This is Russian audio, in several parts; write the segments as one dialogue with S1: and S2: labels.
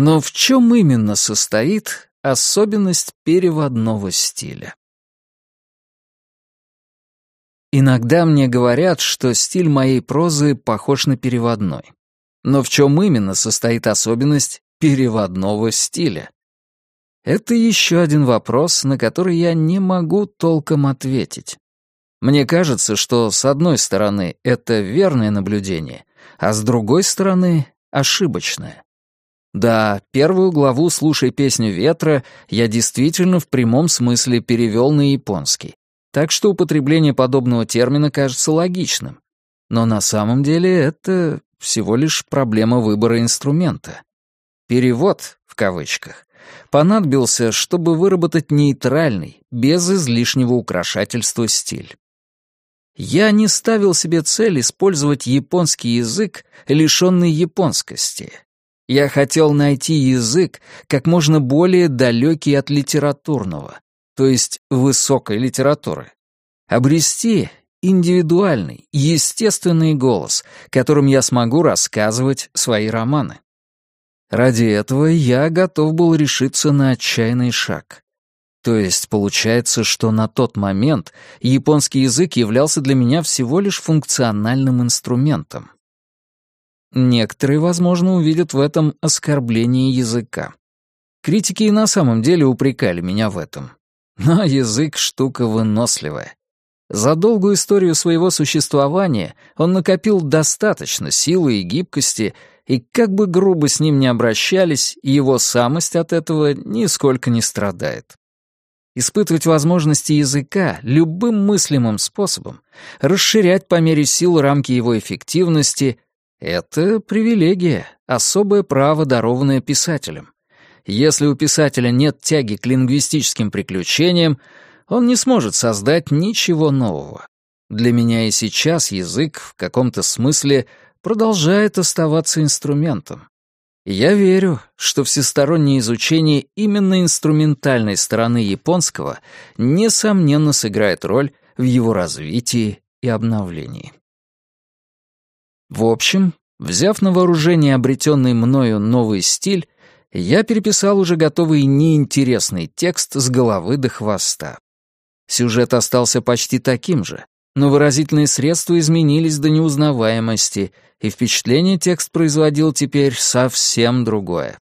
S1: Но в чем именно состоит особенность переводного стиля? Иногда мне говорят, что стиль моей прозы похож на переводной. Но в чем именно состоит особенность переводного стиля? Это еще один вопрос, на который я не могу толком ответить. Мне кажется, что с одной стороны это верное наблюдение, а с другой стороны — ошибочное. Да, первую главу «Слушай песню ветра» я действительно в прямом смысле перевел на японский, так что употребление подобного термина кажется логичным. Но на самом деле это всего лишь проблема выбора инструмента. «Перевод», в кавычках, понадобился, чтобы выработать нейтральный, без излишнего украшательства стиль. Я не ставил себе цель использовать японский язык, лишенный японскости. Я хотел найти язык как можно более далекий от литературного, то есть высокой литературы. Обрести индивидуальный, естественный голос, которым я смогу рассказывать свои романы. Ради этого я готов был решиться на отчаянный шаг. То есть получается, что на тот момент японский язык являлся для меня всего лишь функциональным инструментом. Некоторые, возможно, увидят в этом оскорбление языка. Критики и на самом деле упрекали меня в этом. Но язык — штука выносливая. За долгую историю своего существования он накопил достаточно силы и гибкости, и как бы грубо с ним ни обращались, его самость от этого нисколько не страдает. Испытывать возможности языка любым мыслимым способом, расширять по мере сил рамки его эффективности — это привилегия, особое право, дарованное писателем. Если у писателя нет тяги к лингвистическим приключениям, он не сможет создать ничего нового. Для меня и сейчас язык в каком-то смысле продолжает оставаться инструментом. я верю, что всестороннее изучение именно инструментальной стороны японского несомненно сыграет роль в его развитии и обновлении. В общем, взяв на вооружение обретенный мною новый стиль, я переписал уже готовый неинтересный текст с головы до хвоста. Сюжет остался почти таким же, но выразительные средства изменились до неузнаваемости, и впечатление текст производил теперь совсем другое.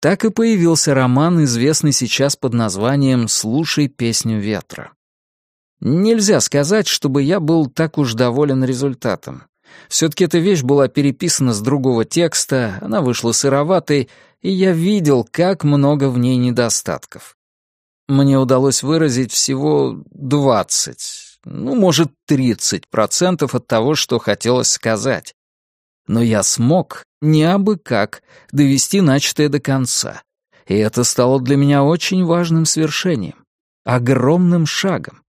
S1: Так и появился роман, известный сейчас под названием «Слушай песню ветра». Нельзя сказать, чтобы я был так уж доволен результатом. Все-таки эта вещь была переписана с другого текста, она вышла сыроватой, и я видел, как много в ней недостатков. Мне удалось выразить всего 20, ну, может, 30% от того, что хотелось сказать. Но я смог, не абы как, довести начатое до конца. И это стало для меня очень важным свершением, огромным шагом.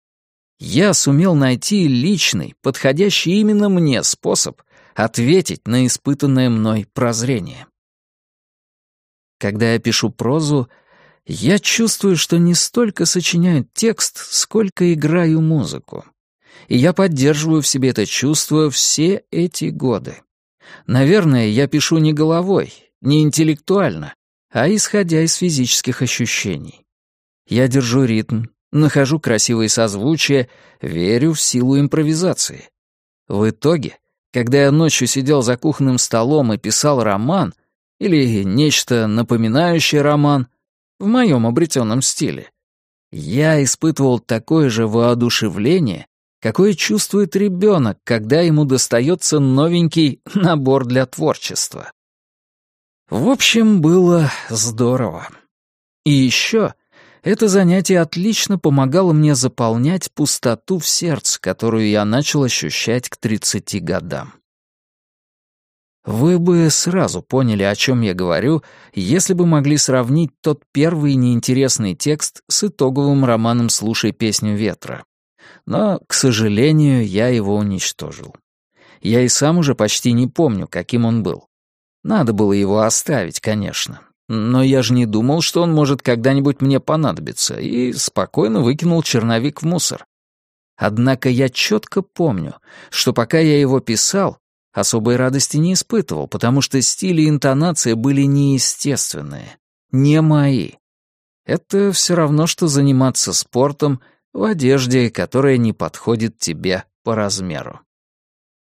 S1: Я сумел найти личный, подходящий именно мне способ ответить на испытанное мной прозрение. Когда я пишу прозу, я чувствую, что не столько сочиняю текст, сколько играю музыку. И я поддерживаю в себе это чувство все эти годы. Наверное, я пишу не головой, не интеллектуально, а исходя из физических ощущений. Я держу ритм, нахожу красивые созвучия, верю в силу импровизации. В итоге, когда я ночью сидел за кухонным столом и писал роман, или нечто напоминающее роман, в моем обретенном стиле. Я испытывал такое же воодушевление, какое чувствует ребенок, когда ему достается новенький набор для творчества. В общем, было здорово. И еще это занятие отлично помогало мне заполнять пустоту в сердце, которую я начал ощущать к 30 годам. Вы бы сразу поняли, о чем я говорю, если бы могли сравнить тот первый неинтересный текст с итоговым романом «Слушай песню ветра». Но, к сожалению, я его уничтожил. Я и сам уже почти не помню, каким он был. Надо было его оставить, конечно. Но я же не думал, что он может когда-нибудь мне понадобиться, и спокойно выкинул черновик в мусор. Однако я четко помню, что пока я его писал, особой радости не испытывал, потому что стиль и интонация были неестественные, не мои. Это все равно, что заниматься спортом в одежде, которая не подходит тебе по размеру.